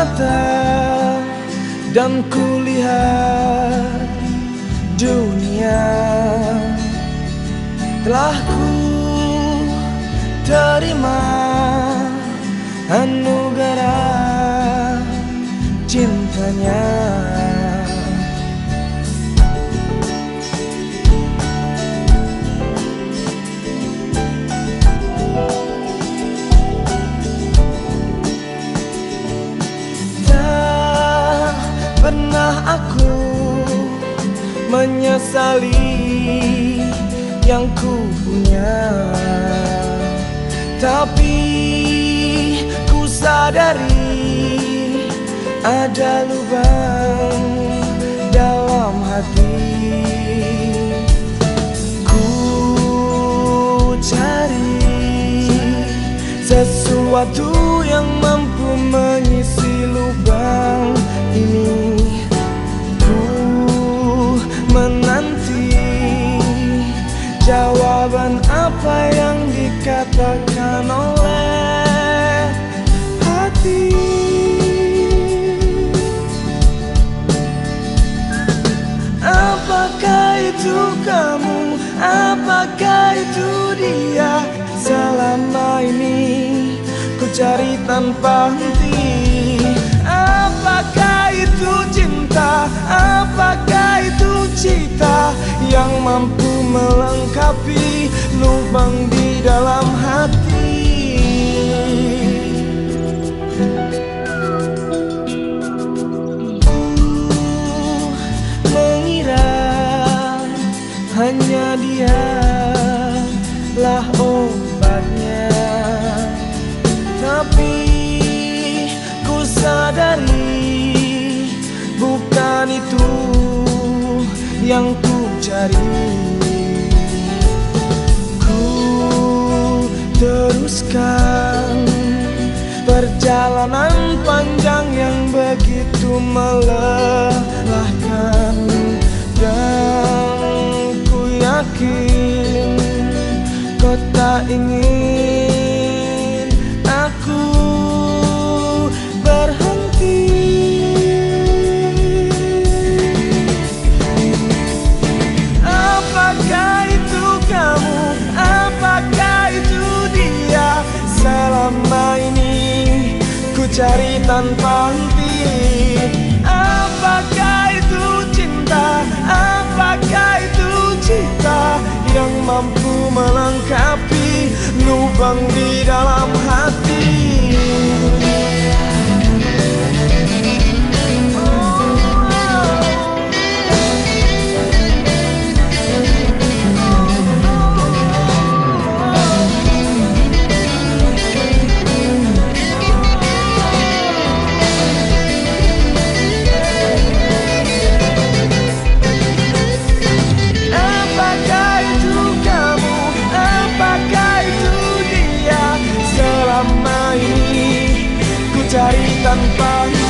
mata dan kulihat dunia telah ku terima anugerah cintanya. Menyesali yang ku punya. Tapi ku sadari ada lubang dalam hati. Ku cari sesuatu yang apa yang dikatakan oleh hati Apakah itu kamu? Apakah itu dia? Selama ini ku cari tanpa henti Apakah itu cinta? Apakah itu cita Yang mampu melengkapi lubang di dalam hati. Mengira hanya dia lah obatnya. Tapi ku sadari bukan itu yang ku cari teruskan. Perjalanan panjang yang begitu melelahkan. Dan ku yakin kau tak ingin dia? Selama ini ku cari tanpa ต่างๆ